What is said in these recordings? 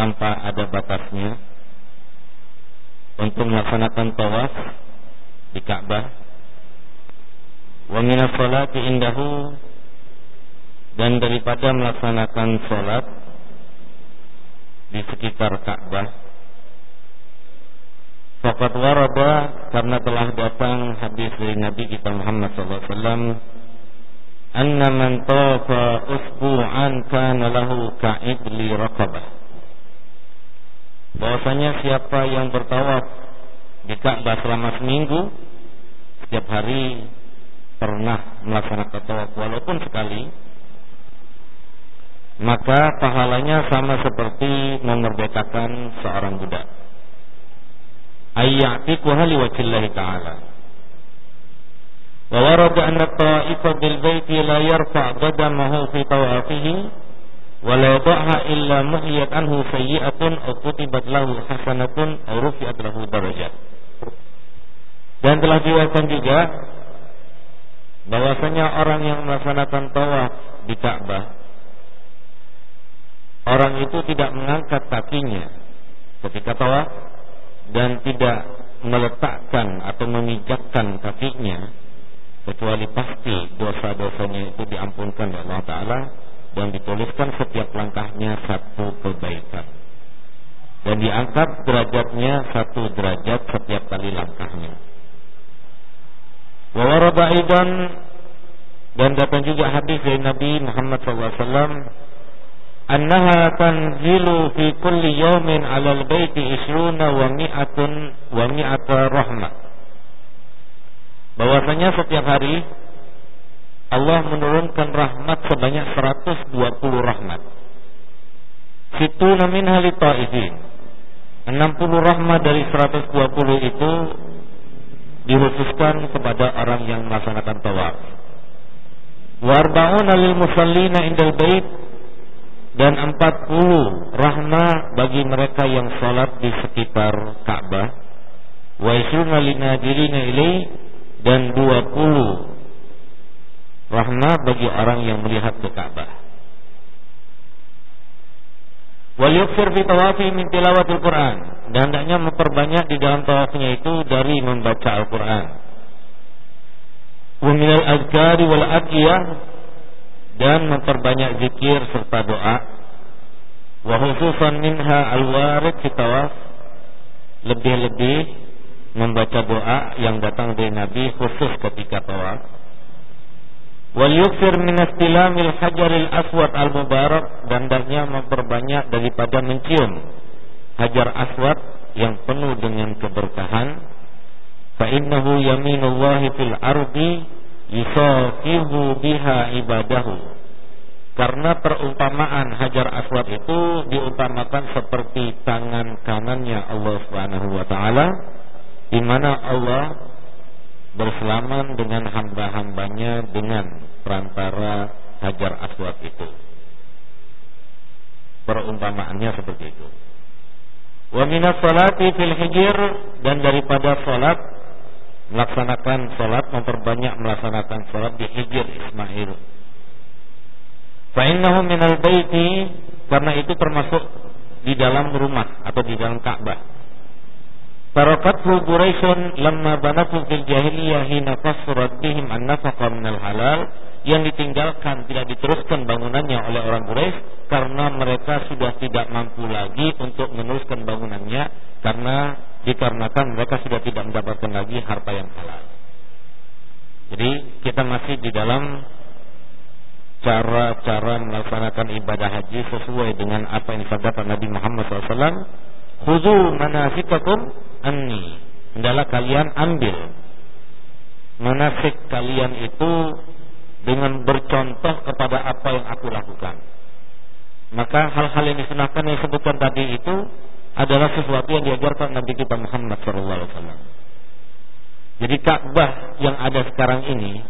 tanpa ada batasnya. Untuk melaksanakan tawaf di Ka'bah. Wa minas salati indahu. Dan daripada melaksanakan salat di sekitar Ka'bah. Fakat warada karena telah datang hadis dari Nabi kita Muhammad SAW Anna man tafa usbu'an kana lahu ka'idli raqabah bahwasanya siapa yang bertawaf di Ka'bah selama seminggu setiap hari pernah melaksanakan tawaf walaupun sekali maka pahalanya sama seperti memerdekakan seorang budak. Ayyatiquha liwajhillahi ta'ala. Wa warada anna ta'ifa bil baiti la yarfa' qadamahu fi tawafihi wa la yada'ha illa muhiyat anhu kutibat lahu hasanatun rufi'at lahu darajat dan telah diwakilkan juga bahwasanya orang yang melaksanakan tawaf di Ka'bah orang itu tidak mengangkat kakinya ketika tawaf dan tidak meletakkan atau memijakkan kakinya kecuali pasti dosa-dosanya itu diampunkan oleh Allah taala dan dituliskan setiap langkahnya satu kebaikan. Dan diangkat derajatnya satu derajat setiap kali langkahnya. Wa dan datang juga hadis dari Nabi Muhammad SAW annaha tanzilu fi kulli yawmin 'ala al-baiti isruna wa mi'atun wa mi'ata rahmah. Bahwasanya setiap hari Allah menurunkan rahmat sebanyak 120 rahmat situna minha li ta'ifin 60 rahmat dari 120 itu dikhususkan kepada orang yang melaksanakan tawaf. Wa arba'una lil musallina indal bait dan 40 rahmah bagi mereka yang salat di sekitar Ka'bah. Wa isruna linadirina ilai dan 20 rahmah bagi orang yang melihat ke Ka'bah. Wal yukfir fi tawafi min tilawatil Quran dan hendaknya memperbanyak di dalam tawafnya itu dari membaca Al-Qur'an. Wa minal azkari wal adiyah dan memperbanyak zikir serta doa. Wa khususan minha al-warid fi tawaf lebih-lebih membaca doa yang datang dari Nabi khusus ketika tawaf Wal yukfir min hajaril aswad al mubarak dan hendaknya memperbanyak daripada mencium hajar aswad yang penuh dengan keberkahan. Fa innahu yaminullahi fil ardi yusafihu biha ibadahu. Karena perumpamaan hajar aswad itu diumpamakan seperti tangan kanannya Allah Subhanahu wa taala di mana Allah berselaman dengan hamba-hambanya dengan perantara hajar aswad itu. Perumpamaannya seperti itu. Wa minas salati fil hijir dan daripada salat melaksanakan salat memperbanyak melaksanakan salat di hijir Ismail. Fa innahu minal baiti karena itu termasuk di dalam rumah atau di dalam Ka'bah. Tarakathu Quraisyun lamma banatu fil jahiliyah hina qasrat bihim an-nafaqa minal halal yang ditinggalkan tidak diteruskan bangunannya oleh orang Quraisy karena mereka sudah tidak mampu lagi untuk meneruskan bangunannya karena dikarenakan mereka sudah tidak mendapatkan lagi harta yang halal. Jadi kita masih di dalam cara-cara melaksanakan ibadah haji sesuai dengan apa yang disabdakan Nabi Muhammad SAW Khudu manasikakum anni. Hendaklah kalian ambil manasik kalian itu dengan bercontoh kepada apa yang aku lakukan. Maka hal-hal yang disunahkan yang disebutkan tadi itu adalah sesuatu yang diajarkan Nabi kita Muhammad SAW. Jadi Ka'bah yang ada sekarang ini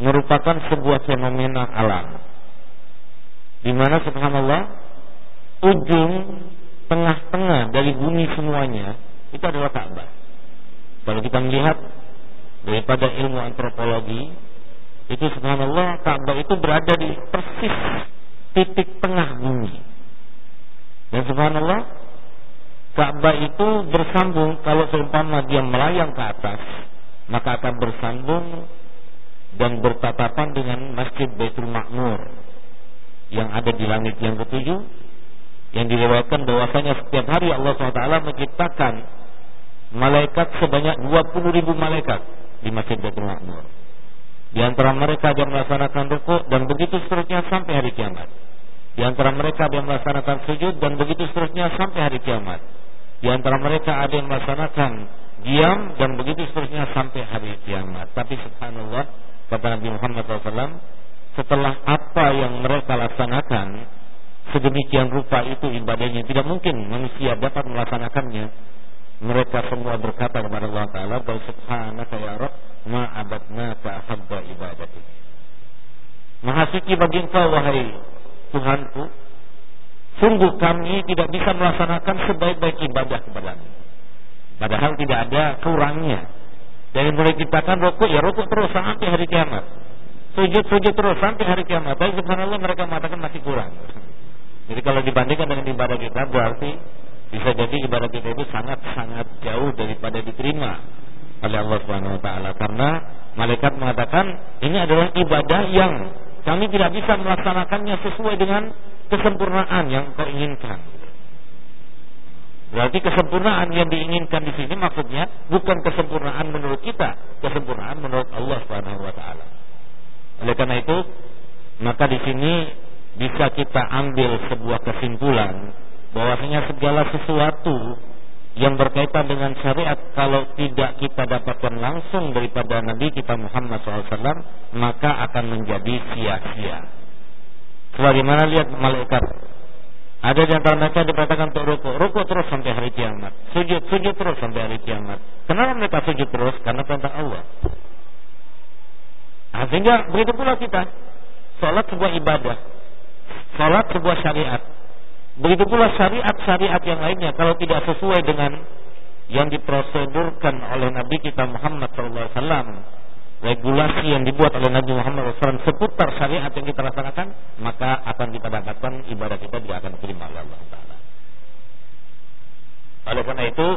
merupakan sebuah fenomena alam. Di mana subhanallah ujung tengah-tengah dari bumi semuanya itu adalah Ka'bah. Kalau kita melihat daripada ilmu antropologi itu subhanallah Ka'bah itu berada di persis titik tengah bumi. Dan subhanallah Ka'bah itu bersambung kalau seumpama dia melayang ke atas, maka akan bersambung dan bertatapan dengan Masjid Baitul Makmur yang ada di langit yang ketujuh yang dilewatkan bahwasanya setiap hari Allah SWT menciptakan malaikat sebanyak 20 ribu malaikat di Masjid Baitul Makmur. Di antara mereka ada melaksanakan rukuk dan begitu seterusnya sampai hari kiamat. Di antara mereka ada yang melaksanakan sujud dan begitu seterusnya sampai hari kiamat. Di antara mereka ada yang melaksanakan diam dan begitu seterusnya sampai hari kiamat. Tapi subhanallah kata Nabi Muhammad SAW setelah apa yang mereka laksanakan sedemikian rupa itu ibadahnya tidak mungkin manusia dapat melaksanakannya mereka semua berkata kepada Allah Taala bahwa subhanaka ya ma abadnaka habba ibadatik Maha suci bagi engkau wahai Tuhanku sungguh kami tidak bisa melaksanakan sebaik-baik ibadah kepadamu padahal tidak ada kurangnya dari mulai ciptakan rukuk ya rukuk terus sampai hari kiamat. Sujud-sujud terus sampai hari kiamat. Tapi subhanallah mereka mengatakan masih kurang. Jadi kalau dibandingkan dengan ibadah kita berarti bisa jadi ibadah kita itu sangat-sangat jauh daripada diterima oleh Allah Subhanahu wa taala karena malaikat mengatakan ini adalah ibadah yang kami tidak bisa melaksanakannya sesuai dengan kesempurnaan yang kau inginkan. Berarti kesempurnaan yang diinginkan di sini maksudnya bukan kesempurnaan menurut kita, kesempurnaan menurut Allah Subhanahu wa taala. Oleh karena itu, maka di sini bisa kita ambil sebuah kesimpulan bahwasanya segala sesuatu yang berkaitan dengan syariat kalau tidak kita dapatkan langsung daripada Nabi kita Muhammad SAW maka akan menjadi sia-sia. Sebagaimana lihat malaikat ada di antara mereka dikatakan untuk rukuk, rukuk terus sampai hari kiamat, sujud, sujud terus sampai hari kiamat. Kenapa mereka sujud terus? Karena perintah Allah. Nah, sehingga begitu pula kita, sholat sebuah ibadah, sholat sebuah syariat. Begitu pula syariat-syariat yang lainnya kalau tidak sesuai dengan yang diprosedurkan oleh Nabi kita Muhammad SAW regulasi yang dibuat oleh Nabi Muhammad SAW seputar syariat yang kita laksanakan, maka akan kita dapatkan ibadah kita tidak akan diterima oleh Allah Taala. Oleh karena itu,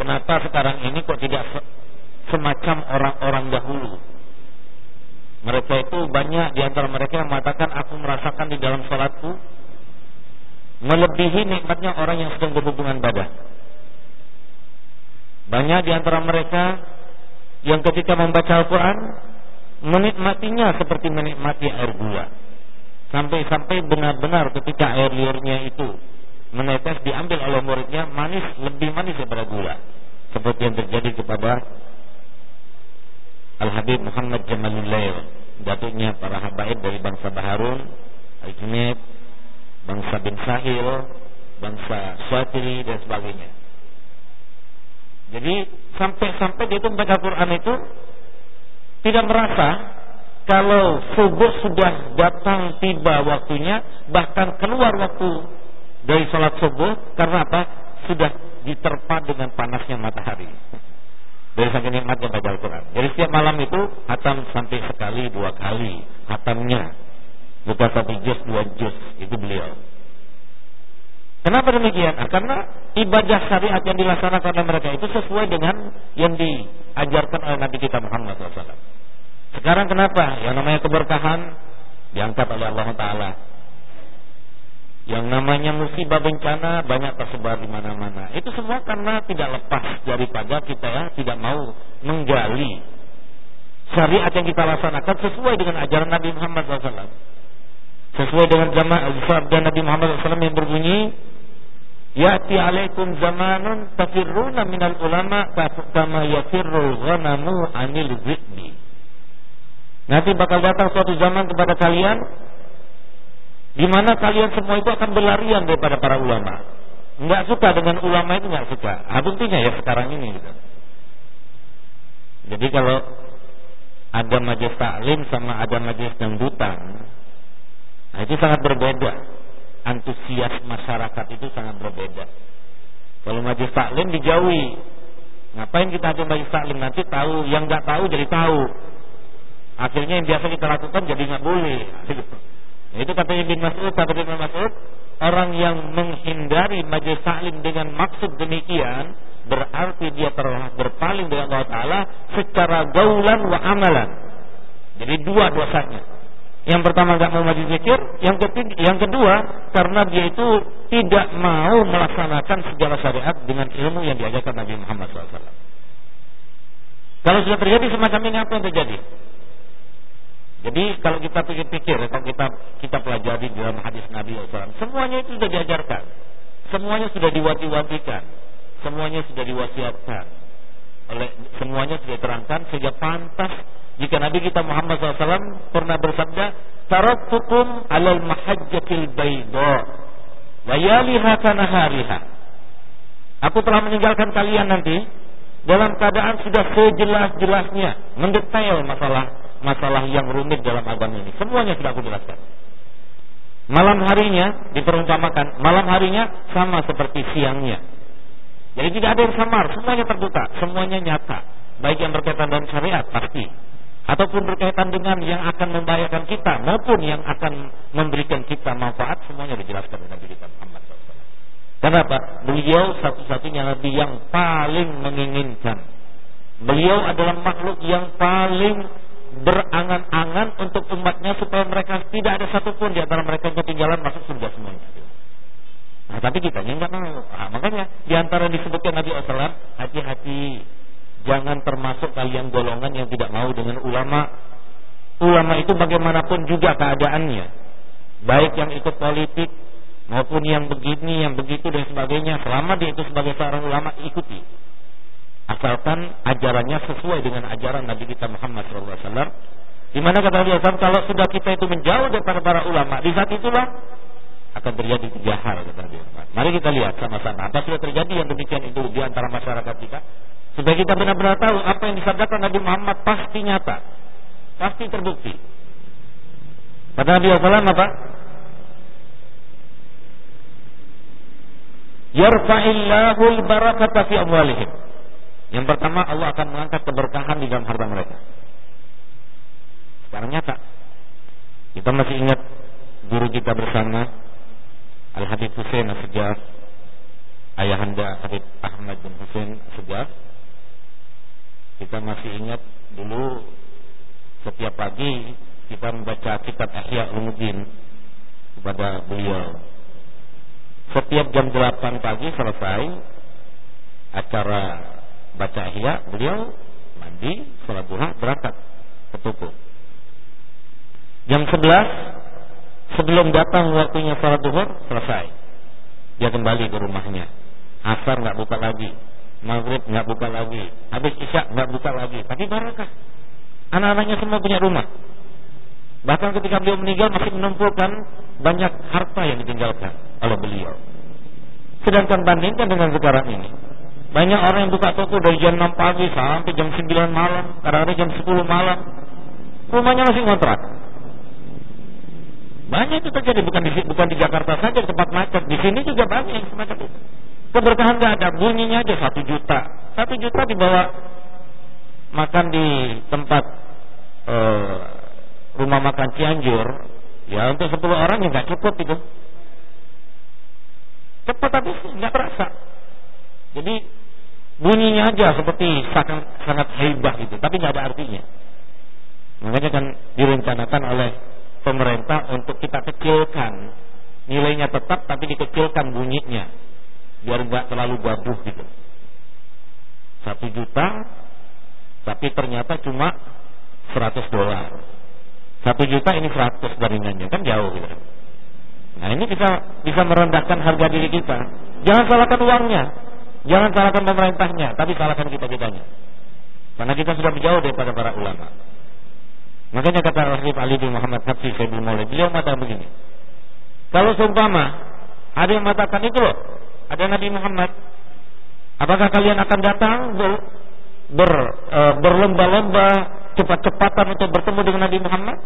kenapa sekarang ini kok tidak semacam orang-orang dahulu? Mereka itu banyak di antara mereka yang mengatakan aku merasakan di dalam salatku melebihi nikmatnya orang yang sedang berhubungan badan. Banyak di antara mereka yang ketika membaca Al-Quran menikmatinya seperti menikmati air gula. Sampai-sampai benar-benar ketika air liurnya itu menetes diambil oleh muridnya manis lebih manis daripada gula. Seperti yang terjadi kepada Al-Habib Muhammad Jamalul Lail, datuknya para habaib dari bangsa Baharun, Al-Junaid, bangsa Bin Sahil, bangsa Swatiri dan sebagainya. Jadi sampai-sampai dia itu membaca Quran itu tidak merasa kalau subuh sudah datang tiba waktunya bahkan keluar waktu dari sholat subuh karena apa sudah diterpa dengan panasnya matahari dari saking nikmatnya baca Al-Quran jadi setiap malam itu hatam sampai sekali dua kali hatamnya bukan satu juz dua juz itu beliau Kenapa demikian? Nah, karena ibadah syariat yang dilaksanakan oleh mereka itu sesuai dengan yang diajarkan oleh Nabi kita Muhammad SAW. Sekarang kenapa? Yang namanya keberkahan diangkat oleh Allah Taala. Yang namanya musibah bencana banyak tersebar di mana-mana. Itu semua karena tidak lepas daripada kita ya tidak mau menggali syariat yang kita laksanakan sesuai dengan ajaran Nabi Muhammad SAW. Sesuai dengan jamaah dan Nabi Muhammad SAW yang berbunyi Ya'ti alaikum zamanun tafirruna minal ulama kama yafirrul ghanamu anil zidni. Nanti bakal datang suatu zaman kepada kalian di mana kalian semua itu akan berlarian daripada para ulama. Enggak suka dengan ulama itu enggak suka. Ah, buktinya ya sekarang ini gitu. Jadi kalau ada majelis taklim sama ada majelis dangdutan, nah itu sangat berbeda antusias masyarakat itu sangat berbeda. Kalau majelis taklim dijauhi, ngapain kita ada majelis taklim nanti tahu yang nggak tahu jadi tahu. Akhirnya yang biasa kita lakukan jadi nggak boleh. Nah, itu katanya bin Mas'ud, kata bin Mas'ud, orang yang menghindari majelis taklim dengan maksud demikian berarti dia telah berpaling dari Allah Taala secara gaulan wa amalan. Jadi dua dosanya. Yang pertama nggak mau maju zikir, yang ketiga, yang kedua karena dia itu tidak mau melaksanakan segala syariat dengan ilmu yang diajarkan Nabi Muhammad SAW. Kalau sudah terjadi semacam ini apa yang terjadi? Jadi kalau kita pikir-pikir, kalau kita kita pelajari dalam hadis Nabi SAW, semuanya itu sudah diajarkan, semuanya sudah diwati-watikan, semuanya sudah diwasiatkan, oleh semuanya sudah terangkan sehingga pantas jika Nabi kita Muhammad SAW pernah bersabda, "Taraktukum 'alal mahajjatil bayda layaliha kanahariha." Aku telah meninggalkan kalian nanti dalam keadaan sudah sejelas-jelasnya mendetail masalah masalah yang rumit dalam agama ini. Semuanya sudah aku jelaskan. Malam harinya diperumpamakan, malam harinya sama seperti siangnya. Jadi tidak ada yang samar, semuanya terbuka, semuanya nyata. Baik yang berkaitan dengan syariat pasti, ataupun berkaitan dengan yang akan membahayakan kita maupun yang akan memberikan kita manfaat semuanya dijelaskan oleh Nabi kita Muhammad SAW. Kenapa? Beliau satu-satunya Nabi yang paling menginginkan. Beliau adalah makhluk yang paling berangan-angan untuk umatnya supaya mereka tidak ada satupun di antara mereka yang ketinggalan masuk surga semuanya. Nah, tapi kita nggak mau. Nah, makanya di antara disebutkan Nabi SAW, hati-hati Jangan termasuk kalian golongan yang tidak mau dengan ulama. Ulama itu bagaimanapun juga keadaannya. Baik yang ikut politik maupun yang begini, yang begitu dan sebagainya. Selama dia itu sebagai seorang ulama ikuti. Asalkan ajarannya sesuai dengan ajaran Nabi kita Muhammad SAW. Di mana kata dia kalau sudah kita itu menjauh daripada para ulama, di saat itulah akan terjadi tiga hal kata dia. Mari kita lihat sama-sama apa sudah terjadi yang demikian itu di antara masyarakat kita. Supaya kita benar-benar tahu apa yang disabdakan Nabi Muhammad pasti nyata. Pasti terbukti. Kata Nabi SAW apa? Yarfa'illahul barakata fi amwalihim. Yang pertama Allah akan mengangkat keberkahan di dalam harta mereka. Sekarang nyata. Kita masih ingat guru kita bersama Al-Habib Hussein Asjaf Ayahanda Habib Ahmad bin Hussein Asjaf kita masih ingat dulu setiap pagi kita membaca kitab Ihya Ulumuddin kepada beliau. Setiap jam 8 pagi selesai acara baca Ihya, beliau mandi, sholat duha, berangkat ke toko. Jam 11 sebelum datang waktunya sholat duhur selesai. Dia kembali ke rumahnya. Asar nggak buka lagi maghrib nggak buka lagi, habis isya nggak buka lagi, tapi barakah. Anak-anaknya semua punya rumah. Bahkan ketika beliau meninggal masih menumpukan banyak harta yang ditinggalkan oleh beliau. Sedangkan bandingkan dengan sekarang ini, banyak orang yang buka toko dari jam 6 pagi sampai jam 9 malam, kadang-kadang jam 10 malam. Rumahnya masih ngontrak. Banyak itu terjadi bukan di bukan di Jakarta saja tempat macet, di sini juga banyak yang semacam itu. Keberkahan gak ada, bunyinya aja satu juta. Satu juta dibawa makan di tempat e, rumah makan Cianjur, ya untuk sepuluh orang ya nggak cukup itu. Cepat tapi nggak terasa. Jadi bunyinya aja seperti sangat sangat hebat gitu, tapi nggak ada artinya. Makanya kan direncanakan oleh pemerintah untuk kita kecilkan nilainya tetap tapi dikecilkan bunyinya biar nggak terlalu gaduh gitu. Satu juta, tapi ternyata cuma 100 dolar. Satu juta ini 100 bandingannya kan jauh gitu. Nah ini bisa bisa merendahkan harga diri kita. Jangan salahkan uangnya, jangan salahkan pemerintahnya, tapi salahkan kita kitanya. Karena kita sudah menjauh daripada para ulama. Makanya kata Rasul Ali bin Muhammad Habsi Sayyidul Maulid, beliau mengatakan begini. Kalau seumpama ada yang mengatakan itu loh, ada Nabi Muhammad, apakah kalian akan datang ber, ber e, berlomba-lomba cepat-cepatan untuk bertemu dengan Nabi Muhammad?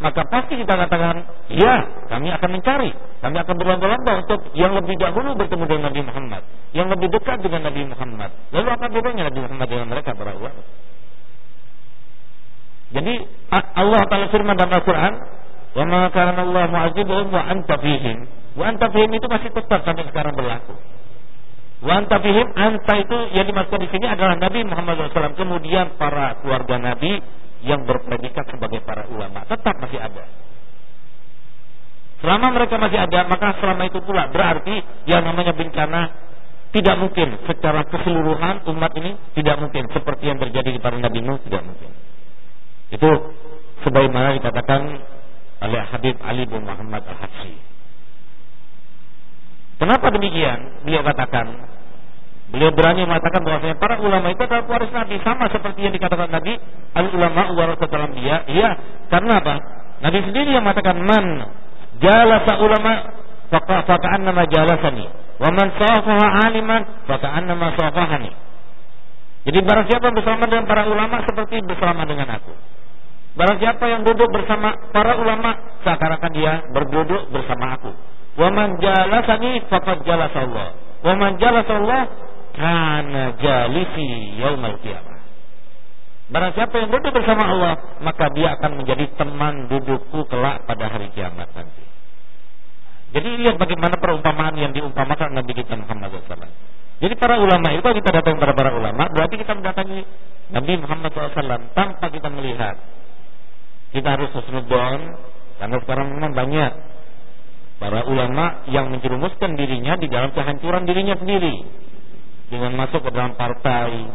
Maka pasti kita katakan, ya, kami akan mencari, kami akan berlomba-lomba untuk yang lebih dahulu bertemu dengan Nabi Muhammad, yang lebih dekat dengan Nabi Muhammad. Lalu apa bedanya Nabi Muhammad dengan mereka para ulama? Jadi Allah Taala firman dalam Al-Qur'an, "Wa ma Allah mu'adzibuhum wa anta fihim." Wa anta fihim itu masih tetap sampai sekarang berlaku. Wa anta fihim, anta itu yang dimaksud di sini adalah Nabi Muhammad SAW. Kemudian para keluarga Nabi yang berpredikat sebagai para ulama tetap masih ada. Selama mereka masih ada, maka selama itu pula berarti yang namanya bencana tidak mungkin secara keseluruhan umat ini tidak mungkin seperti yang terjadi di para Nabi Nuh tidak mungkin. Itu sebagaimana dikatakan oleh Habib Ali bin Muhammad Al-Habsyi. Kenapa demikian? Beliau katakan Beliau berani mengatakan bahwasanya para ulama itu adalah waris Nabi sama seperti yang dikatakan Nabi al ulama warasatul anbiya. Iya, karena apa? Nabi sendiri yang mengatakan man jalasa ulama faka'an nama jalasani wa man safaha aliman faka'an nama safahani. Jadi barang siapa bersama dengan para ulama seperti bersama dengan aku. Barang siapa yang duduk bersama para ulama seakan-akan dia berduduk bersama aku. Wa man jalasani faqad jalasallah. Wa man jalasallah kana jalisi yaumal qiyamah. Barang siapa yang duduk bersama Allah, maka dia akan menjadi teman dudukku kelak pada hari kiamat nanti. Jadi lihat bagaimana perumpamaan yang diumpamakan Nabi kita Muhammad SAW. Jadi para ulama itu kita datang kepada para ulama, berarti kita mendatangi Nabi Muhammad SAW tanpa kita melihat. Kita harus husnudon, karena sekarang memang banyak para ulama yang menjerumuskan dirinya di dalam kehancuran dirinya sendiri dengan masuk ke dalam partai,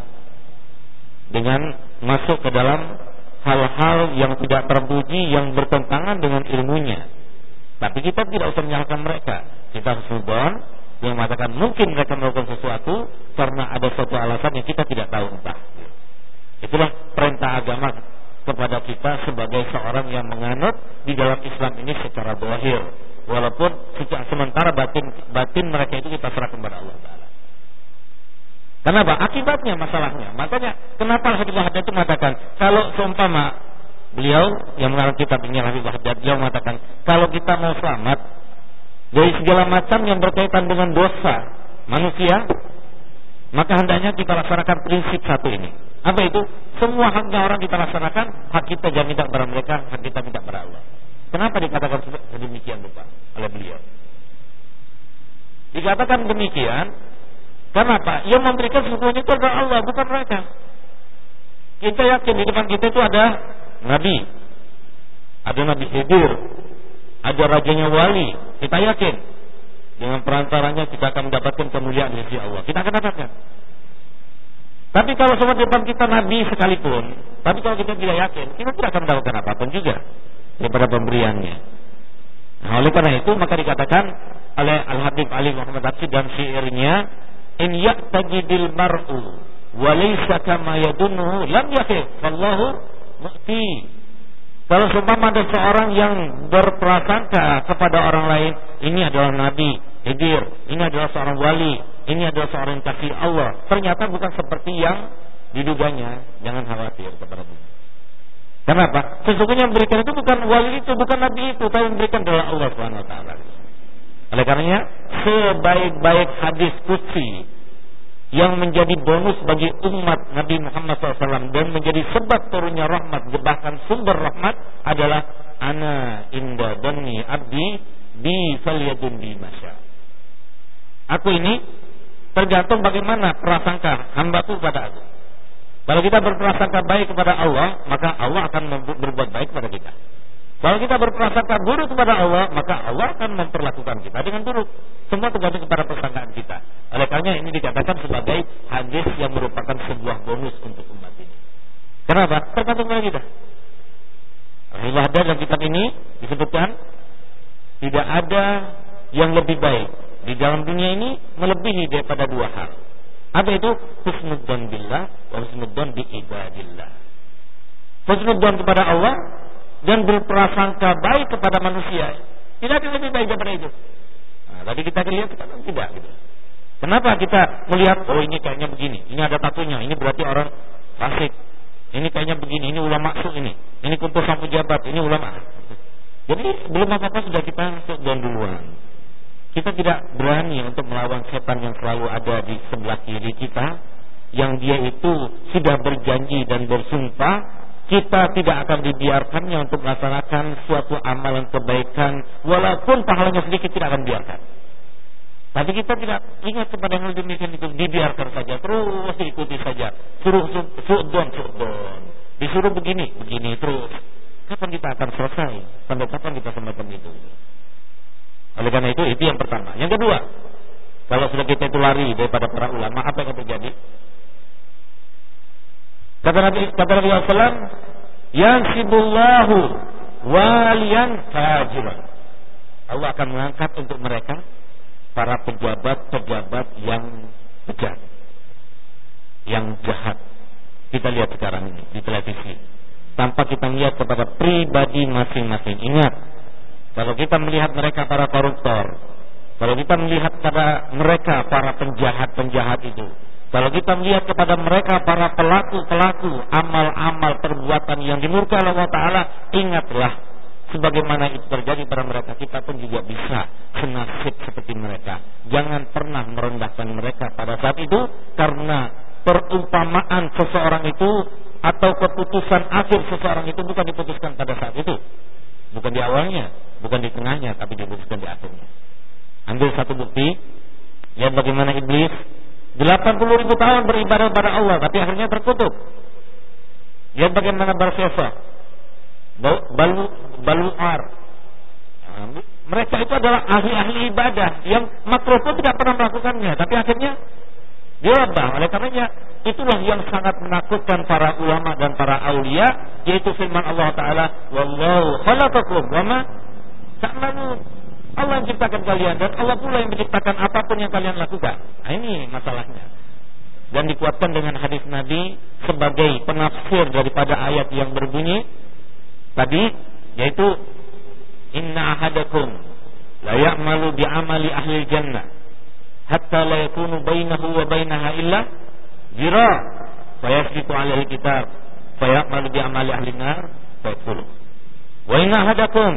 dengan masuk ke dalam hal-hal yang tidak terpuji yang bertentangan dengan ilmunya. Tapi kita tidak usah menyalahkan mereka. Kita harus mudon yang mengatakan mungkin mereka melakukan sesuatu karena ada suatu alasan yang kita tidak tahu entah. Itulah perintah agama kepada kita sebagai seorang yang menganut di dalam Islam ini secara dohir. Walaupun secara sementara batin batin mereka itu kita serahkan kepada Allah. Kenapa? Akibatnya masalahnya. Makanya kenapa Habibullah Haddad itu mengatakan kalau seumpama beliau yang mengarang kitab ini Habibullah Haddad beliau mengatakan kalau kita mau selamat dari segala macam yang berkaitan dengan dosa manusia maka hendaknya kita laksanakan prinsip satu ini. Apa itu? Semua haknya orang kita laksanakan, hak kita jangan minta kepada mereka, hak kita minta kepada Allah. Kenapa dikatakan demikian lupa oleh beliau? Dikatakan demikian Kenapa? Yang memberikan sesungguhnya itu adalah Allah, bukan mereka. Kita yakin di depan kita itu ada Nabi. Ada Nabi Khidir. Ada rajanya wali. Kita yakin. Dengan perantaranya kita akan mendapatkan kemuliaan dari Allah. Kita akan dapatkan. Tapi kalau semua depan kita Nabi sekalipun, tapi kalau kita tidak yakin, kita tidak akan mendapatkan apa pun juga daripada pemberiannya. Nah, oleh karena itu maka dikatakan oleh Al Habib Ali Muhammad Absid dan syairnya in yaqtadil mar'u wa laysa kama yadunhu lam yakif wallahu mu'ti. Kalau seumpama ada seorang yang berprasangka kepada orang lain ini adalah nabi hidir. Ini adalah seorang wali. Ini adalah seorang kasih Allah. Ternyata bukan seperti yang diduganya. Jangan khawatir kepada Tuhan Kenapa? Sesungguhnya yang memberikan itu bukan wali itu, bukan nabi itu, tapi yang memberikan adalah Allah Subhanahu wa taala. Oleh karenanya, sebaik-baik hadis kutsi yang menjadi bonus bagi umat Nabi Muhammad SAW dan menjadi sebab turunnya rahmat, bahkan sumber rahmat adalah ana inda dhanni abdi bi falyadun bi masya. Aku ini tergantung bagaimana prasangka hambaku pada aku. Kalau kita berprasangka baik kepada Allah, maka Allah akan berbuat baik kepada kita. Kalau kita berprasangka buruk kepada Allah, maka Allah akan memperlakukan kita dengan buruk. Semua tergantung kepada persangkaan kita. Oleh karena ini dikatakan sebagai hadis yang merupakan sebuah bonus untuk umat ini. Kenapa? Tergantung kepada kita. Alhamdulillah dalam kitab ini disebutkan tidak ada yang lebih baik di dalam dunia ini melebihi daripada dua hal. Apa itu? Husnudzon billah wa husnudzon bi ibadillah. Husnudzon kepada Allah dan berprasangka baik kepada manusia. Tidak ada lebih baik daripada itu. Nah, tadi kita lihat kita tidak gitu. Kenapa kita melihat oh ini kayaknya begini, ini ada tatunya, ini berarti orang fasik. Ini kayaknya begini, ini ulama masuk ini. Ini kumpul sang pejabat, ini ulama. Jadi belum apa-apa sudah kita masuk duluan. Kita tidak berani untuk melawan setan yang selalu ada di sebelah kiri kita yang dia itu sudah berjanji dan bersumpah kita tidak akan dibiarkannya untuk melaksanakan suatu amalan kebaikan walaupun pahalanya sedikit tidak akan biarkan. Tapi kita tidak ingat kepada hal demikian itu dibiarkan saja terus diikuti saja. Suruh suudon suudon. Disuruh begini begini terus. Kapan kita akan selesai? Sampai kapan kita semacam itu? Oleh karena itu, itu yang pertama. Yang kedua, kalau sudah kita itu lari daripada para ulama, apa yang terjadi? Kata Nabi, kata Nabi SAW, yang sibullahu walian fajiran. Allah akan mengangkat untuk mereka para pejabat-pejabat yang bejat, yang jahat. Kita lihat sekarang ini di televisi. Tanpa kita lihat kepada pribadi masing-masing. Ingat, kalau kita melihat mereka para koruptor, kalau kita melihat pada mereka para penjahat-penjahat itu, kalau kita melihat kepada mereka para pelaku-pelaku amal-amal perbuatan yang dimurka Allah Taala, ingatlah sebagaimana itu terjadi pada mereka, kita pun juga bisa senasib seperti mereka. Jangan pernah merendahkan mereka pada saat itu karena perumpamaan seseorang itu atau keputusan akhir seseorang itu bukan diputuskan pada saat itu, bukan di awalnya, bukan di tengahnya tapi diputuskan di akhirnya. Ambil satu bukti, lihat bagaimana iblis 80 ribu tahun beribadah pada Allah tapi akhirnya terkutuk. Lihat bagaimana Barsesa, Balu Baluar. Nah, mereka itu adalah ahli-ahli ibadah yang makruh pun tidak pernah melakukannya, tapi akhirnya dirubah. Oleh karenanya itulah yang sangat menakutkan para ulama dan para aulia yaitu firman Allah taala wallahu khalaqakum wama ta'malun. Allah yang ciptakan kalian dan Allah pula yang menciptakan apa pun yang kalian lakukan. Nah, ini masalahnya. Dan dikuatkan dengan hadis Nabi sebagai penafsir daripada ayat yang berbunyi tadi yaitu inna ahadakum la ya'malu bi amali ahli jannah hatta la yakunu bainahu wa bainaha illa zira fayasbiqu alaihi kitab fayamalu bi amali ahli nar fayadkhulu wa inna ahadakum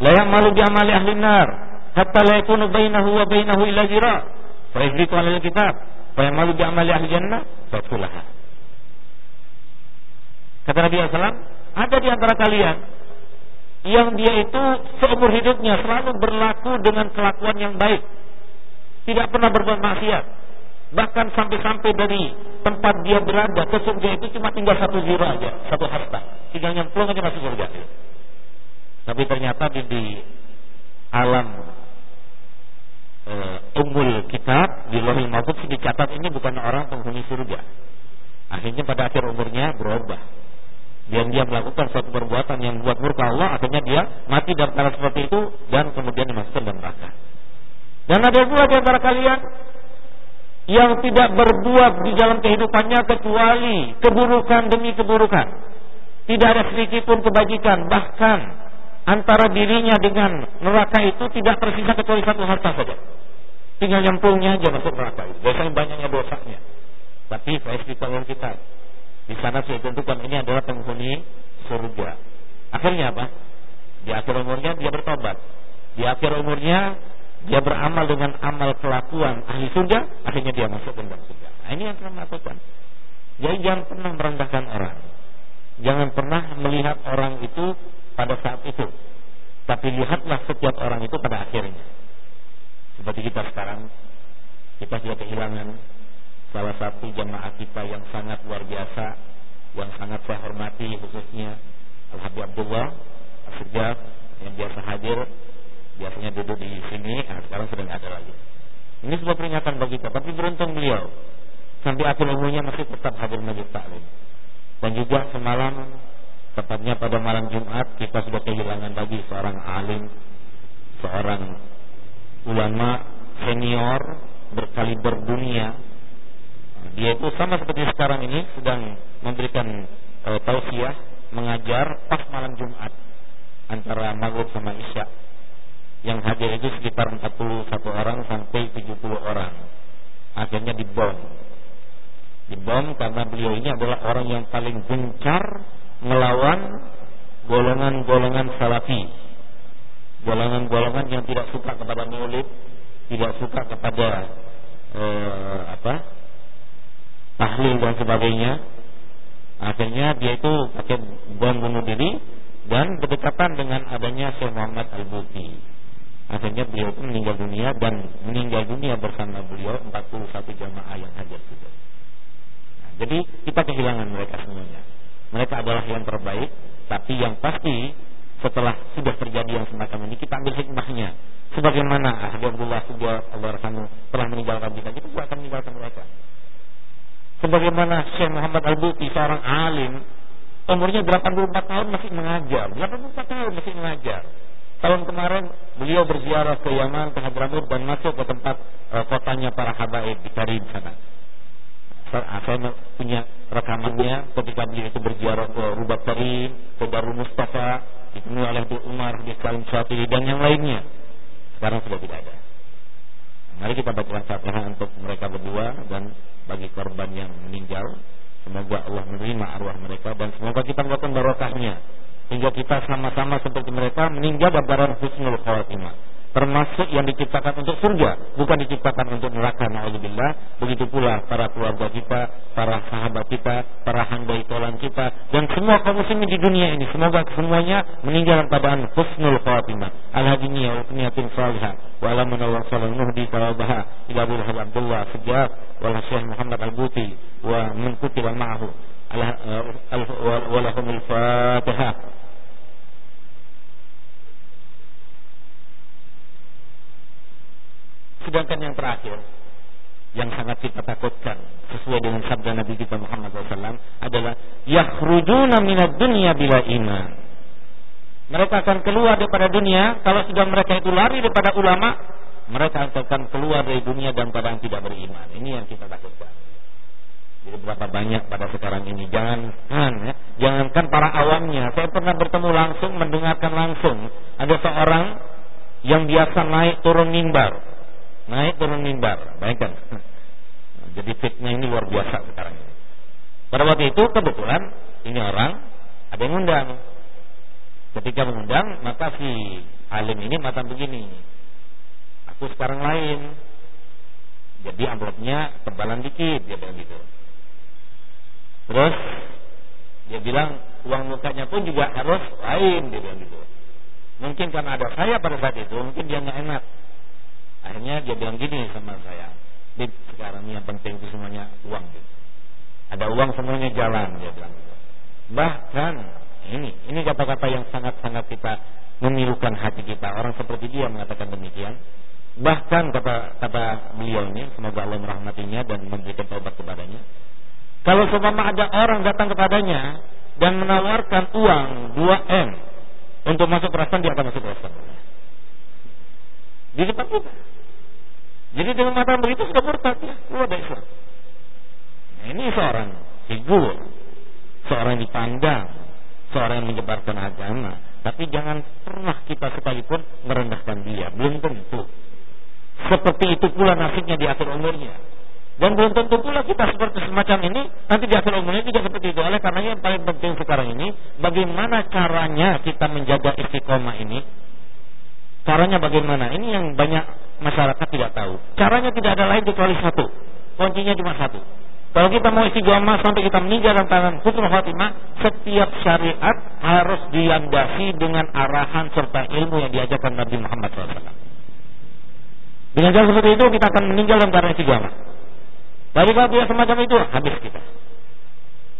la ya'malu bi amali ahli nar hatta la yakunu bainahu wa bainahu illa zira fayasbiqu alaihi kitab fayamalu bi amali ahli jannah fayadkhulaha kata Nabi SAW ada di antara kalian yang dia itu seumur hidupnya selalu berlaku dengan kelakuan yang baik tidak pernah berbuat maksiat Bahkan sampai-sampai dari tempat dia berada ke surga itu cuma tinggal satu zira aja, satu harta. Tinggal nyemplung aja masuk surga. Tapi ternyata di, di alam e, umul kitab di lohil mahfud dicatat ini bukan orang penghuni surga. Akhirnya pada akhir umurnya berubah. Dan dia melakukan suatu perbuatan yang buat murka Allah, akhirnya dia mati dalam cara seperti itu dan kemudian dimasukkan dalam neraka. Dan ada pula di antara kalian yang tidak berbuat di dalam kehidupannya kecuali keburukan demi keburukan. Tidak ada sedikit pun kebajikan, bahkan antara dirinya dengan neraka itu tidak tersisa kecuali satu harta saja. Tinggal nyemplungnya aja masuk neraka itu. Biasanya banyaknya dosanya. Tapi festival kita di sana saya tentukan ini adalah penghuni surga. Akhirnya apa? Di akhir umurnya dia bertobat. Di akhir umurnya dia beramal dengan amal kelakuan ahli surga, akhirnya dia masuk ke dalam surga. Nah, ini yang kita lakukan. Jadi jangan pernah merendahkan orang. Jangan pernah melihat orang itu pada saat itu. Tapi lihatlah setiap orang itu pada akhirnya. Seperti kita sekarang, kita sudah kehilangan salah satu jemaah kita yang sangat luar biasa, yang sangat saya hormati khususnya Al-Habib Abdullah Al-Sejaf yang biasa hadir biasanya duduk di sini, nah sekarang sudah nggak ada lagi. Ini sebuah peringatan bagi kita, tapi beruntung beliau sampai akhir umurnya masih tetap hadir majlis taklim. Dan juga semalam, tepatnya pada malam Jumat, kita sudah kehilangan lagi seorang alim, seorang ulama, senior berkaliber dunia. Dia itu sama seperti sekarang ini sedang memberikan e, tausiah, mengajar pas malam Jumat antara maghrib sama isya. Yang hadir itu sekitar 41 orang sampai 70 orang. Akhirnya dibom. Dibom karena beliau ini adalah orang yang paling gencar melawan golongan-golongan salafi. Golongan-golongan yang tidak suka kepada maulid, tidak suka kepada eh, apa? tahlil dan sebagainya. Akhirnya dia itu pakai bom bunuh diri dan berdekatan dengan adanya Syekh Muhammad Al-Buti. Akhirnya beliau itu meninggal dunia dan meninggal dunia bersama beliau 41 jamaah yang hadir juga. Nah, jadi kita kehilangan mereka semuanya. Mereka adalah yang terbaik, tapi yang pasti setelah sudah terjadi yang semacam ini kita ambil hikmahnya. Sebagaimana Abdullah Subhanahu Allah telah meninggalkan kita, kita juga akan meninggalkan mereka. Sebagaimana Syekh Muhammad Al-Buti seorang alim umurnya 84 tahun masih mengajar, 84 tahun masih mengajar. Tahun kemarin beliau berziarah ke Yaman, ke Hadramut dan masuk ke tempat uh, kotanya para habaib di Karim sana. Saya, saya punya rekamannya ketika beliau itu berziarah ke Rubat Karim, ke Darul Mustafa, ditemui oleh Abdul Umar, di Salim Syatiri dan yang lainnya. Sekarang sudah tidak ada. Mari kita bacakan Fatihah untuk mereka berdua dan bagi korban yang meninggal. Semoga Allah menerima arwah mereka dan semoga kita mendapatkan barokahnya hingga kita sama-sama seperti mereka meninggal dalam husnul khawatimah termasuk yang diciptakan untuk surga, bukan diciptakan untuk neraka. Nauzubillah. Begitu pula para keluarga kita, para sahabat kita, para handai tolan kita, dan semua kaum muslimin di dunia ini. Semoga semuanya meninggal pada husnul khawatimah. Al-hadiniya wa niyatin salihah. Wa alamana wa salam nuhdi sawabaha ila Abu Abdullah Sejak wa Syekh Muhammad Al-Buti wa min kutiba ma'ahu. Walahumul Fatihah. Sedangkan yang terakhir yang sangat kita takutkan sesuai dengan sabda Nabi kita Muhammad SAW adalah yakhrujuna minad dunya bila iman. Mereka akan keluar daripada dunia kalau sudah mereka itu lari daripada ulama, mereka akan keluar dari dunia dan pada tidak beriman. Ini yang kita takutkan. Jadi berapa banyak pada sekarang ini Jangankan ya, Jangankan para awamnya Saya pernah bertemu langsung Mendengarkan langsung Ada seorang Yang biasa naik turun mimbar naik turun mimbar. Bayangkan. Jadi fitnah ini luar biasa sekarang ini. Pada waktu itu kebetulan ini orang ada yang undang. Ketika mengundang, maka si alim ini mata begini. Aku sekarang lain. Jadi amplopnya tebalan dikit, dia bilang gitu. Terus dia bilang uang mukanya pun juga harus lain, dia bilang gitu. Mungkin karena ada saya pada saat itu, mungkin dia nggak enak. Akhirnya dia bilang gini sama saya, Bib, sekarang yang penting itu semuanya uang. Bib. Ada uang semuanya jalan, dia bilang. Gitu. Bahkan ini, ini kata-kata yang sangat-sangat kita memilukan hati kita. Orang seperti dia mengatakan demikian. Bahkan kata kata beliau ini, semoga Allah merahmatinya dan memberikan taubat kepadanya. Kalau seumpama ada orang datang kepadanya dan menawarkan uang 2 m untuk masuk perasaan dia akan masuk perasaan di depan kita. Jadi dengan mata begitu sudah murtad ya, keluar dari. Nah, ini seorang figur, seorang dipandang, seorang yang menyebarkan agama. Tapi jangan pernah kita sekalipun merendahkan dia, belum tentu. Seperti itu pula nasibnya di akhir umurnya. Dan belum tentu pula kita seperti semacam ini nanti di akhir umurnya juga seperti itu. Oleh karena yang paling penting sekarang ini, bagaimana caranya kita menjaga istiqomah ini Caranya bagaimana? Ini yang banyak masyarakat tidak tahu. Caranya tidak ada lain kecuali satu. Kuncinya cuma satu. Kalau kita mau istiqomah sampai kita meninggal dalam tangan husnul khatimah, setiap syariat harus dilandasi dengan arahan serta ilmu yang diajarkan Nabi Muhammad SAW. Dengan cara seperti itu kita akan meninggal dalam keadaan istiqomah. Tapi kalau dia semacam itu habis kita.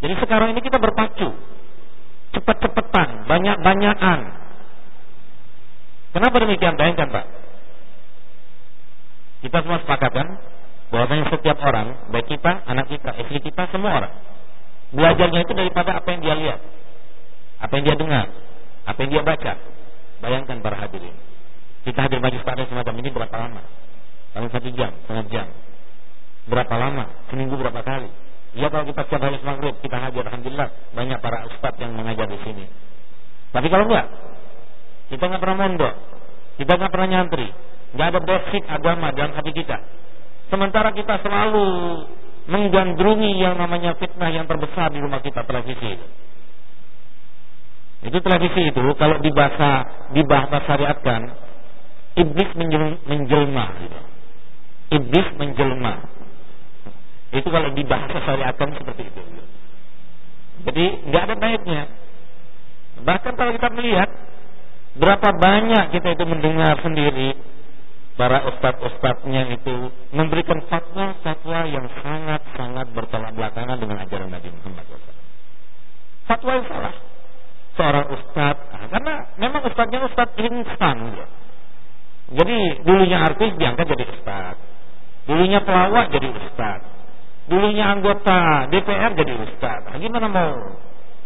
Jadi sekarang ini kita berpacu, cepat-cepatan, banyak-banyakan, Kenapa demikian? Bayangkan Pak. Kita semua sepakat kan bahwasanya setiap orang, baik kita, anak kita, istri kita, semua orang belajarnya itu daripada apa yang dia lihat, apa yang dia dengar, apa yang dia baca. Bayangkan para hadirin. Kita hadir majlis taklim semacam ini berapa lama? Paling satu jam, setengah jam. Berapa lama? Seminggu berapa kali? Ya kalau kita setiap hari maghrib kita hajar, alhamdulillah banyak para ustadz yang mengajar di sini. Tapi kalau enggak, kita nggak pernah mondok, kita nggak pernah nyantri, nggak ada basic agama dalam hati kita. Sementara kita selalu menggandrungi yang namanya fitnah yang terbesar di rumah kita televisi itu. Televisi itu kalau dibahasa dibahasa syariatkan iblis menjelma gitu. Iblis menjelma. Itu kalau dibahasa syariatkan seperti itu. Jadi nggak ada baiknya. Bahkan kalau kita melihat berapa banyak kita itu mendengar sendiri para ustadz-ustadznya itu memberikan fatwa-fatwa yang sangat-sangat bertolak belakangan dengan ajaran Nabi Muhammad SAW. Fatwa yang salah. Seorang ustadz, nah, karena memang ustadznya ustadz instan. Ya. Jadi dulunya artis diangkat jadi ustadz. Dulunya pelawak jadi ustadz. Dulunya anggota DPR jadi ustadz. Nah, gimana mau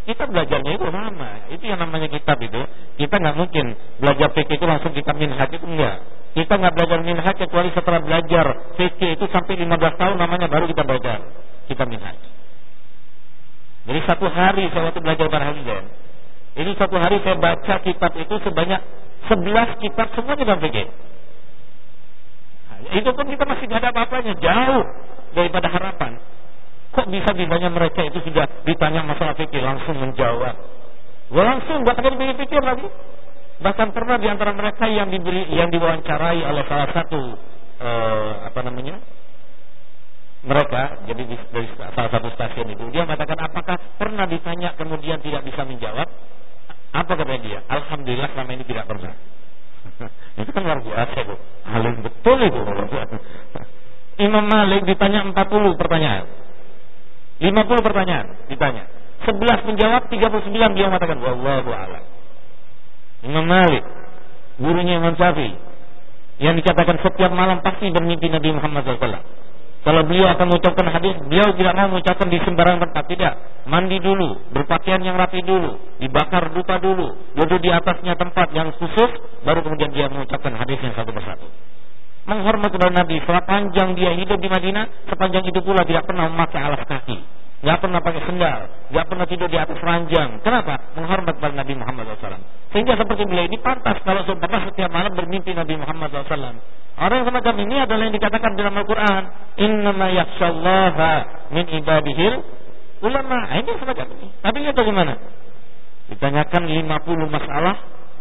kita belajarnya itu lama. Itu yang namanya kitab itu. Kita nggak mungkin belajar fikih itu langsung kita minhaj itu enggak. Kita nggak belajar minhaj kecuali setelah belajar fikih itu sampai 15 tahun namanya baru kita belajar kita minhaj. Jadi satu hari saya waktu belajar Barhazian, ini satu hari saya baca kitab itu sebanyak 11 kitab semuanya dalam fikih. Nah, itu pun kita masih nggak ada apa-apanya, jauh daripada harapan. Kok bisa bisanya mereka itu sudah ditanya masalah fikih? Langsung menjawab. Langsung nggak pakai dipikir-pikir lagi. Bahkan pernah di antara mereka yang diberi yang diwawancarai oleh salah satu uh, apa namanya? Mereka jadi di, dari salah satu stasiun itu. Dia mengatakan apakah pernah ditanya kemudian tidak bisa menjawab? Apa kata dia? Alhamdulillah selama ini tidak pernah. Itu kan luar biasa itu alim betul itu Imam Malik ditanya 40 pertanyaan 50 pertanyaan ditanya. 11 menjawab, 39 dia mengatakan wallahu a'lam. Imam Malik, gurunya Imam Syafi'i, yang dikatakan setiap malam pasti bermimpi Nabi Muhammad SAW. Kalau beliau akan mengucapkan hadis, beliau tidak mau mengucapkan di sembarang tempat, tidak. Mandi dulu, berpakaian yang rapi dulu, dibakar dupa dulu, duduk di atasnya tempat yang khusus, baru kemudian dia mengucapkan hadis yang satu persatu menghormat kepada Nabi sepanjang dia hidup di Madinah sepanjang itu pula tidak pernah memakai alas kaki. Nggak pernah pakai sendal nggak pernah tidur di atas ranjang. Kenapa? Menghormat kepada Nabi Muhammad SAW sehingga seperti beliau ini pantas kalau seumpama setiap malam bermimpi Nabi Muhammad SAW orang semacam ini adalah yang dikatakan dalam Al-Quran innama yakshallaha min ibadihil ulama. Nah, ini semacam ini. Tapi lihat bagaimana. Ditanyakan 50 masalah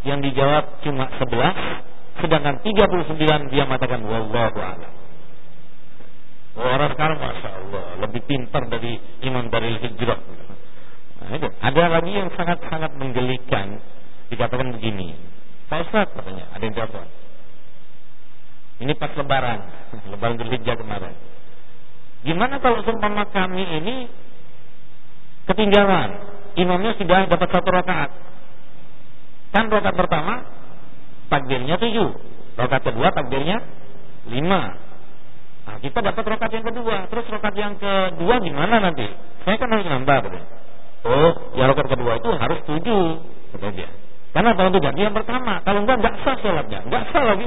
yang dijawab cuma 11 sedangkan 39 dia mengatakan wallahu a'lam. Orang sekarang masya Allah lebih pintar dari imam dari hijrah. Nah. Ada lagi yang sangat-sangat menggelikan dikatakan begini. Pak Ustaz katanya ada yang jawab. Ini pas lebaran, lebaran Dzulhijjah kemarin. Gimana kalau seumpama kami ini ketinggalan, imamnya sudah dapat satu rakaat. Kan rakaat pertama takbirnya tujuh. Rokat kedua takbirnya lima. Nah, kita dapat rokat yang kedua. Terus rokat yang kedua gimana nanti? Saya kan harus nambah. Betul. Oh, ya rokat kedua itu harus tujuh. Kata dia. Karena kalau tidak dia yang pertama. Kalau enggak, enggak sah sholatnya. Enggak sah lagi.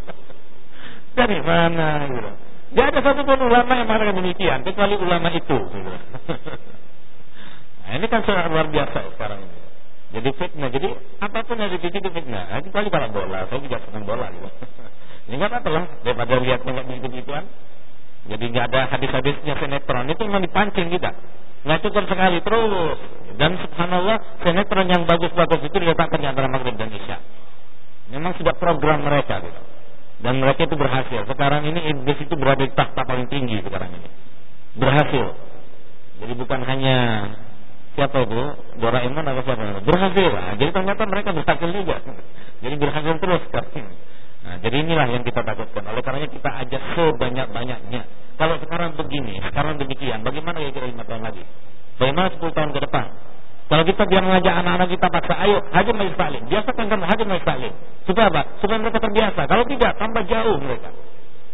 Dari mana gitu. Gak ada satu pun ulama yang mengatakan demikian. Kecuali ulama itu. Gitu. nah, ini kan sangat luar biasa sekarang ini. Jadi fitnah. Jadi apa pun yang dipikir itu fitnah. Nah, kecuali kalau bola, saya juga senang bola gitu. Ini nggak apa-apa lah daripada lihat nggak begitu gituan. Jadi nggak ada hadis-hadisnya sinetron itu memang dipancing kita. Nah cukup sekali terus. Dan subhanallah sinetron yang bagus-bagus itu diletakkan di antara maghrib dan isya. Memang sudah program mereka gitu. Dan mereka itu berhasil. Sekarang ini iblis itu berada di tahta paling tinggi sekarang ini. Berhasil. Jadi bukan hanya siapa itu Doraemon atau siapa berhasil lah. jadi ternyata mereka berhasil juga jadi berhasil terus nah jadi inilah yang kita takutkan oleh karenanya kita ajak sebanyak banyaknya kalau sekarang begini sekarang demikian bagaimana ya kira lima tahun lagi bagaimana sepuluh tahun ke depan kalau kita biar mengajak anak-anak kita paksa, ayo haji majlis taklim. Biasakan kamu haji majlis taklim. Supaya apa? Supaya mereka terbiasa. Kalau tidak, tambah jauh mereka.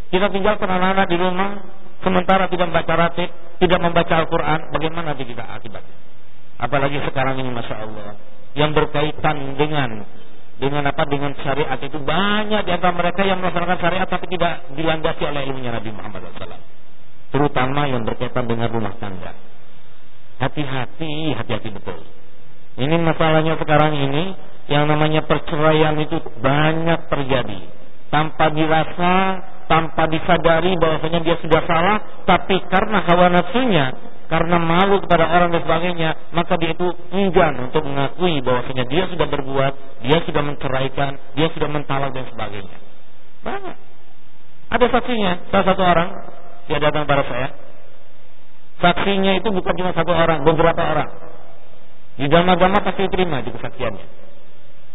Kita tinggalkan anak-anak di rumah, sementara tidak membaca ratib, tidak membaca Al-Quran, bagaimana nanti kita akibatnya? Apalagi sekarang ini masya Allah yang berkaitan dengan dengan apa dengan syariat itu banyak di antara mereka yang melaksanakan syariat tapi tidak dilandasi oleh ilmunya Nabi Muhammad SAW terutama yang berkaitan dengan rumah tangga. Hati-hati hati-hati betul. Ini masalahnya sekarang ini yang namanya perceraian itu banyak terjadi. Tanpa dirasa tanpa disadari bahwasanya dia sudah salah tapi karena hawa nafsunya karena malu kepada orang dan sebagainya, maka dia itu enggan untuk mengakui bahwasanya dia sudah berbuat, dia sudah menceraikan, dia sudah mentalak dan sebagainya. Banyak. Ada saksinya, salah satu orang dia datang pada saya. Saksinya itu bukan cuma satu orang, beberapa orang. Di dalam agama pasti terima di kesaksiannya.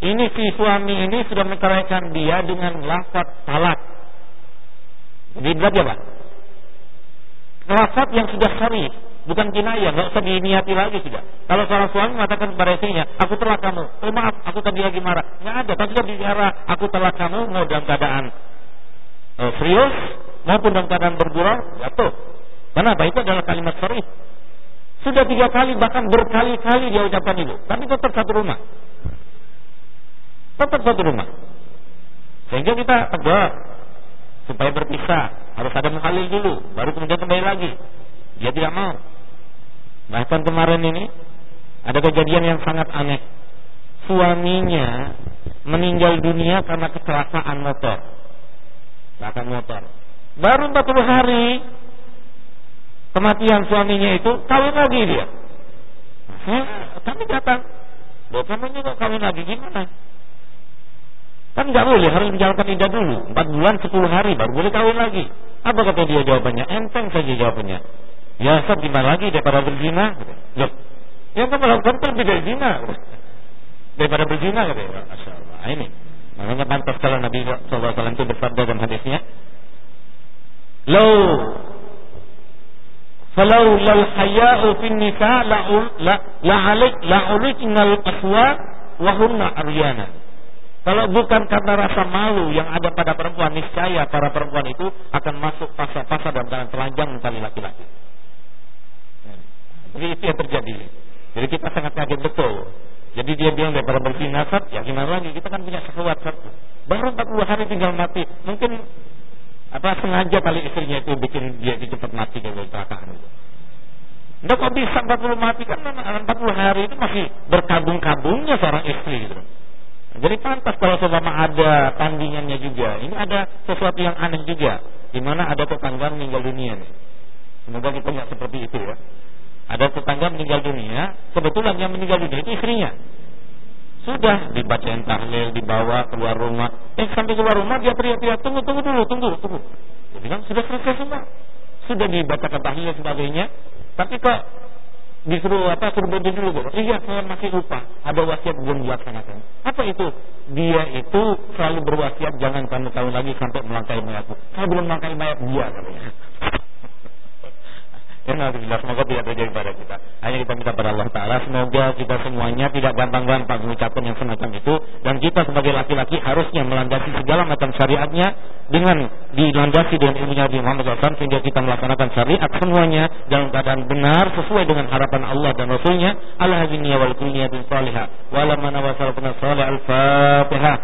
Ini si suami ini sudah menceraikan dia dengan lafaz talak. Jadi berarti apa? Lafaz yang sudah syarih, bukan kinayah, nggak usah diniati lagi sudah. Kalau seorang suami mengatakan kepada istrinya, aku telah kamu, oh maaf, aku tadi lagi marah, nggak ada. Tapi sudah bicara, aku telah kamu, mau dalam keadaan uh, serius maupun dalam keadaan bergurau, jatuh. Kenapa? Itu adalah kalimat syarif. Sudah tiga kali bahkan berkali-kali dia ucapkan itu, tapi tetap satu rumah. Tetap satu rumah. Sehingga kita tegur supaya berpisah, harus ada menghalil dulu, baru kemudian kembali lagi. Dia tidak mau. Bahkan kemarin ini ada kejadian yang sangat aneh. Suaminya meninggal dunia karena kecelakaan motor. Kecelakaan motor. Baru 40 hari kematian suaminya itu kawin lagi dia. Kami datang. Loh juga kawin lagi gimana? Kan nggak boleh harus menjalankan indah dulu. 4 bulan 10 hari baru boleh kawin lagi. Apa kata dia jawabannya? Enteng saja jawabannya. Ya Ustaz gimana lagi daripada berzina? Loh, yang kamu lakukan lebih dari zina. Daripada berzina kata ya. Allah. Nah, ini. Makanya pantas kalau Nabi SAW itu bersabda dalam hadisnya. Lau Falau lal haya'u fin nisa la la la alik la uliknal aswa wa hunna aryana. Kalau bukan karena rasa malu yang ada pada perempuan, niscaya para perempuan itu akan masuk fasa-fasa dalam telanjang mencari laki-laki. Jadi itu yang terjadi. Jadi kita sangat kaget betul. Jadi dia bilang daripada berzina ya gimana lagi? Kita kan punya syahwat satu. Baru 40 hari tinggal mati. Mungkin apa sengaja kali istrinya itu bikin dia itu cepat mati kalau kecelakaan itu. Nggak kok bisa 40 mati kan 40 hari itu masih berkabung-kabungnya seorang istri gitu. Jadi pantas kalau seumpama ada tandingannya juga. Ini ada sesuatu yang aneh juga. Di mana ada tetangga meninggal dunia nih. Semoga kita nggak seperti itu ya. Ada tetangga meninggal dunia, kebetulan yang meninggal dunia itu istrinya. Sudah dibacain tahlil, dibawa keluar rumah. Eh sampai keluar rumah dia teriak-teriak, tunggu, tunggu dulu, tunggu, tunggu. Dia bilang sudah selesai semua. Sudah dibacakan tahlil dan sebagainya. Tapi kok disuruh apa suruh berhenti dulu kok. Iya saya masih lupa. Ada wasiat belum dilaksanakan. Apa itu? Dia itu selalu berwasiat jangan kamu tahu lagi sampai melangkai mayatku. Saya belum melangkai mayat dia katanya. Ya Alhamdulillah semoga tidak terjadi pada kita. Hanya kita minta pada Allah Taala semoga kita semuanya tidak gampang-gampang mengucapkan yang semacam itu dan kita sebagai laki-laki harusnya melandasi segala macam syariatnya dengan dilandasi dengan ilmunya Nabi Muhammad SAW sehingga kita melaksanakan syariat semuanya dalam keadaan benar sesuai dengan harapan Allah dan Rasulnya. Allah wal kulniyatin salihah. Wa lamana wa al-fatihah.